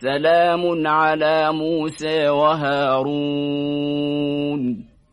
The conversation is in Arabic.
سلام على موسى وهارون.